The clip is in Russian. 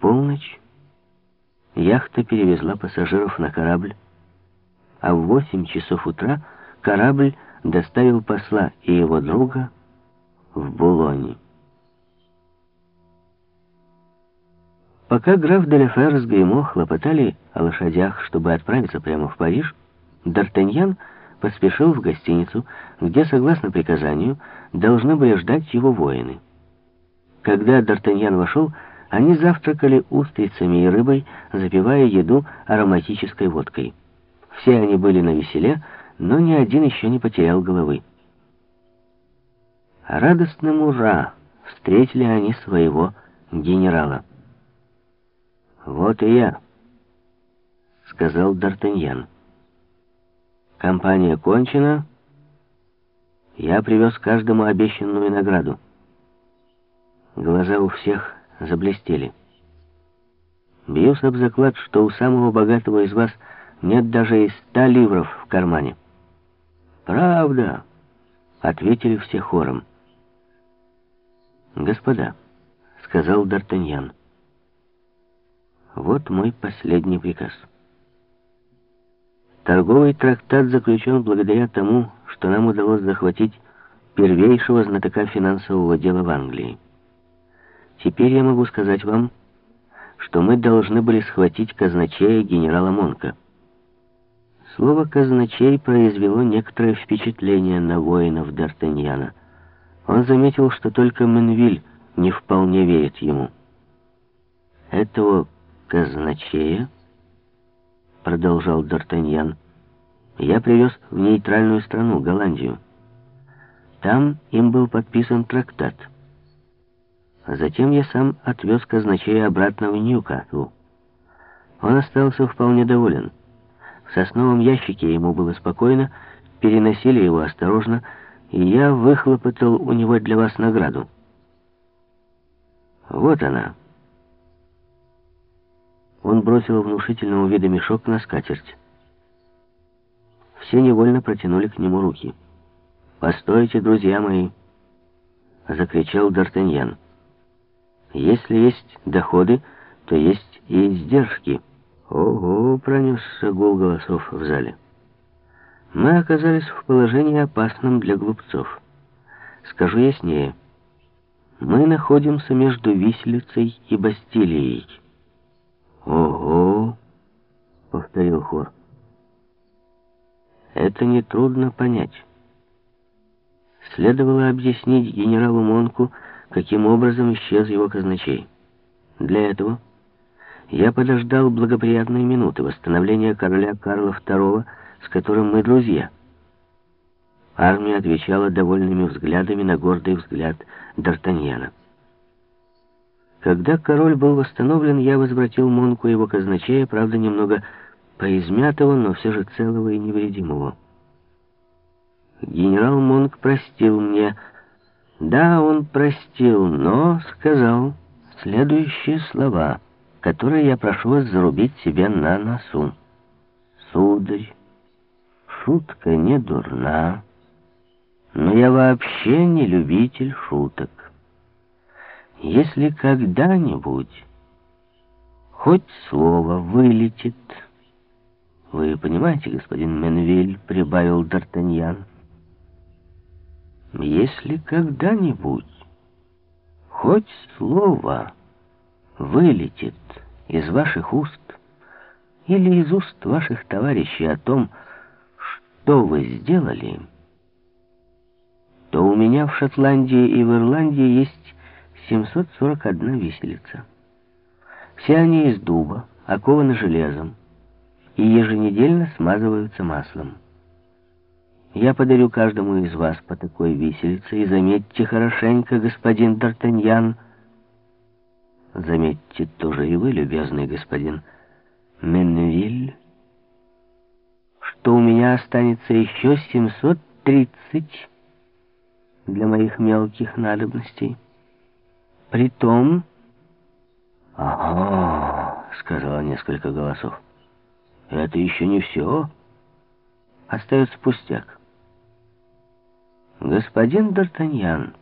полночь яхта перевезла пассажиров на корабль, а в восемь часов утра корабль доставил посла и его друга в Булоне. Пока граф Деляфер с Гримо хлопотали о лошадях, чтобы отправиться прямо в Париж, Д'Артаньян поспешил в гостиницу, где, согласно приказанию, должны были ждать его воины. Когда Д'Артаньян вошел, они завтракали устрицами и рыбой, запивая еду ароматической водкой. Все они были на веселе, но ни один еще не потерял головы. Радостным ура встретили они своего генерала. «Вот и я», — сказал Д'Артаньян. «Компания кончена. Я привез каждому обещанную награду». Глаза у всех заблестели. Бьюсь об заклад, что у самого богатого из вас нет даже и ста ливров в кармане. «Правда», — ответили все хором. «Господа», — сказал Д'Артаньян, — «вот мой последний приказ». Торговый трактат заключен благодаря тому, что нам удалось захватить первейшего знатока финансового дела в Англии. Теперь я могу сказать вам, что мы должны были схватить казначея генерала Монка. Слово «казначей» произвело некоторое впечатление на воинов Д'Артаньяна. Он заметил, что только Менвиль не вполне верит ему. «Этого казначея, — продолжал Д'Артаньян, — я привез в нейтральную страну, Голландию. Там им был подписан трактат — затем я сам отвез казначея обратно в Ньюкасл. Он остался вполне доволен. В сосновом ящике ему было спокойно, переносили его осторожно, и я выхлопотал у него для вас награду. Вот она. Он бросил внушительного вида мешок на скатерть. Все невольно протянули к нему руки. «Постойте, друзья мои!» — закричал Д'Артаньян. Если есть доходы, то есть и издержки. Ого, пронесся гул голосов в зале. Мы оказались в положении опасном для глупцов. Скажу яснее. Мы находимся между виселицей и Бастилией. Ого, повторил хор. Это нетрудно понять. Следовало объяснить генералу Монку, каким образом исчез его казначей. Для этого я подождал благоприятные минуты восстановления короля Карла II, с которым мы друзья. Армия отвечала довольными взглядами на гордый взгляд Д'Артаньяна. Когда король был восстановлен, я возвратил Монку его казначея, правда, немного поизмятого, но все же целого и невредимого. Генерал Монк простил мне да, он простил, но сказал следующие слова, которые я прошу вас зарубить себе на носу. Сударь, шутка не дурна, но я вообще не любитель шуток. Если когда-нибудь хоть слово вылетит... Вы понимаете, господин Менвиль, прибавил Д'Артаньян, если когда-нибудь хоть слово вылетит из ваших уст или из уст ваших товарищей о том, что вы сделали, то у меня в Шотландии и в Ирландии есть 741 виселица. Все они из дуба, окованы железом и еженедельно смазываются маслом. Я подарю каждому из вас по такой виселице, и заметьте хорошенько, господин Д'Артаньян, заметьте тоже и вы, любезный господин Менвиль, что у меня останется еще 730 для моих мелких надобностей. Притом... «Ага», — сказала несколько голосов, — «это еще не все. Остается пустяк». «Господин Д'Артаньян»,